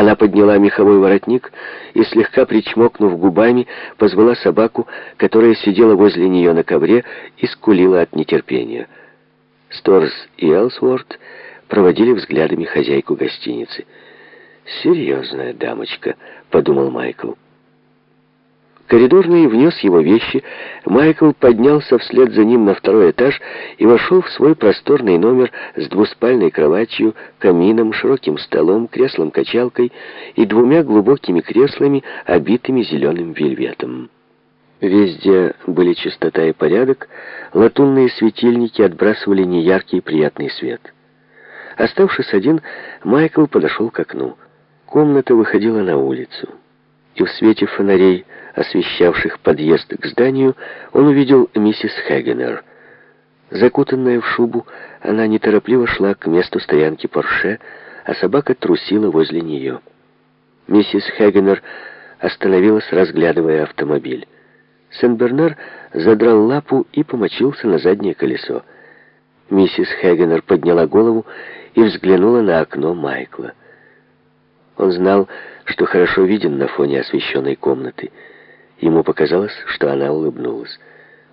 Она подняла меховой воротник и, слегка причмокнув губами, позвала собаку, которая сидела возле нее на ковре и скулила от нетерпения. Сторс и Элсворт проводили взглядами хозяйку гостиницы. «Серьезная дамочка», — подумал Майкл. Коридорный внес его вещи, Майкл поднялся вслед за ним на второй этаж и вошел в свой просторный номер с двуспальной кроватью, камином, широким столом, креслом-качалкой и двумя глубокими креслами, обитыми зеленым вельветом. Везде были чистота и порядок, латунные светильники отбрасывали неяркий приятный свет. Оставшись один, Майкл подошел к окну. Комната выходила на улицу и в свете фонарей, освещавших подъезд к зданию, он увидел миссис Хэгенер. Закутанная в шубу, она неторопливо шла к месту стоянки Порше, а собака трусила возле нее. Миссис Хэгенер остановилась, разглядывая автомобиль. Сен-Бернар задрал лапу и помочился на заднее колесо. Миссис Хэгенер подняла голову и взглянула на окно Майкла. Он знал, что хорошо виден на фоне освещенной комнаты. Ему показалось, что она улыбнулась.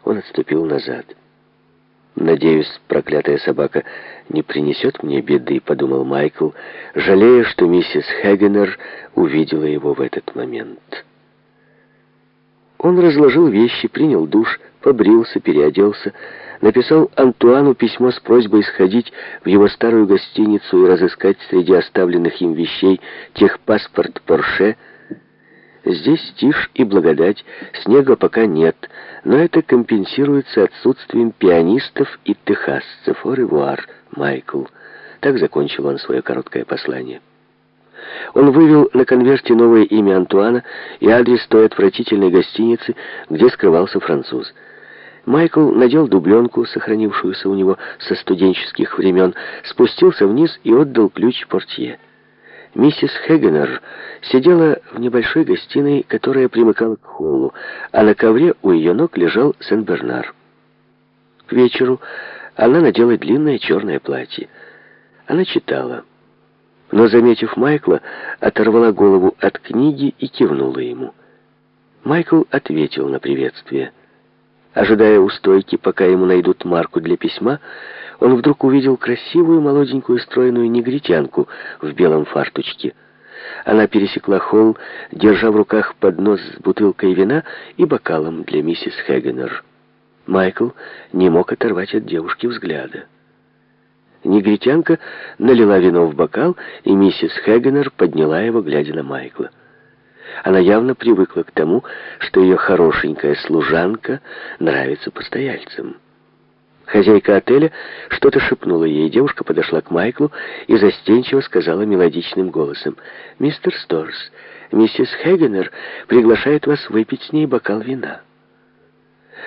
Он отступил назад. «Надеюсь, проклятая собака не принесет мне беды», — подумал Майкл, жалея, что миссис Хэгенер увидела его в этот момент. Он разложил вещи, принял душ, побрился, переоделся, написал Антуану письмо с просьбой сходить в его старую гостиницу и разыскать среди оставленных им вещей техпаспорт Порше. Здесь тишь и благодать, снега пока нет, но это компенсируется отсутствием пианистов и техасцев. О ревуар, Майкл. Так закончил он свое короткое послание. Он вывел на конверте новое имя Антуана и адрес той отвратительной гостиницы, где скрывался француз. Майкл надел дубленку, сохранившуюся у него со студенческих времен, спустился вниз и отдал ключ портье. Миссис Хегенер сидела в небольшой гостиной, которая примыкала к холлу, а на ковре у ее ног лежал Сен-Бернар. К вечеру она надела длинное черное платье. Она читала, но, заметив Майкла, оторвала голову от книги и кивнула ему. Майкл ответил на приветствие. Ожидая у стойки, пока ему найдут марку для письма, он вдруг увидел красивую молоденькую стройную негритянку в белом фартучке. Она пересекла холл, держа в руках поднос с бутылкой вина и бокалом для миссис Хэгенер. Майкл не мог оторвать от девушки взгляда. Негритянка налила вино в бокал, и миссис Хэгенер подняла его, глядя на Майкла. Она явно привыкла к тому, что ее хорошенькая служанка нравится постояльцам. Хозяйка отеля что-то шепнула ей. Девушка подошла к Майклу и застенчиво сказала мелодичным голосом. «Мистер Сторс, миссис Хегенер приглашает вас выпить с ней бокал вина».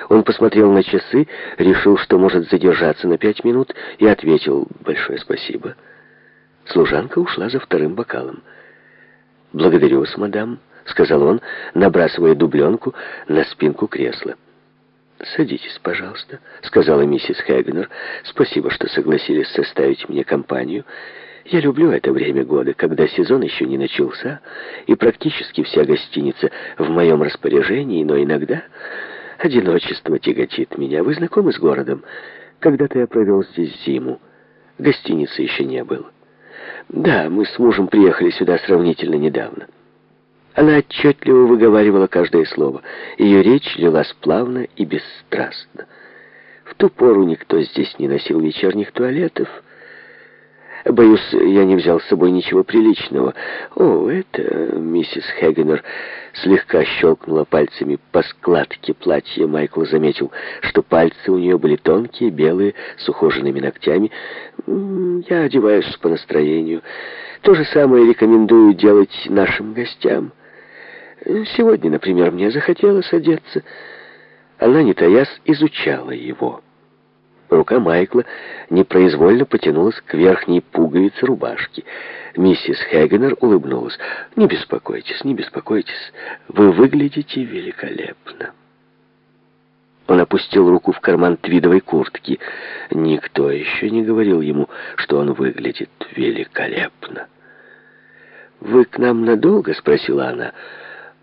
Он посмотрел на часы, решил, что может задержаться на пять минут, и ответил «Большое спасибо». Служанка ушла за вторым бокалом. «Благодарю вас, мадам», — сказал он, набрасывая дубленку на спинку кресла. «Садитесь, пожалуйста», — сказала миссис Хэгнер. «Спасибо, что согласились составить мне компанию. Я люблю это время года, когда сезон еще не начался, и практически вся гостиница в моем распоряжении, но иногда одиночество тяготит меня. Вы знакомы с городом? Когда-то я провел здесь зиму. Гостиницы еще не было. Да, мы с мужем приехали сюда сравнительно недавно». Она отчетливо выговаривала каждое слово. Ее речь лилась плавно и бесстрастно. В ту пору никто здесь не носил вечерних туалетов. Боюсь, я не взял с собой ничего приличного. О, это миссис Хегенер слегка щелкнула пальцами по складке платья. Майкл заметил, что пальцы у нее были тонкие, белые, с ухоженными ногтями. Я одеваюсь по настроению. То же самое рекомендую делать нашим гостям. Сегодня, например, мне захотелось одеться. Она, не таясь, изучала его. Рука Майкла непроизвольно потянулась к верхней пуговице рубашки. Миссис Хегенер улыбнулась. «Не беспокойтесь, не беспокойтесь. Вы выглядите великолепно». Он опустил руку в карман твидовой куртки. Никто еще не говорил ему, что он выглядит великолепно. «Вы к нам надолго?» — спросила она.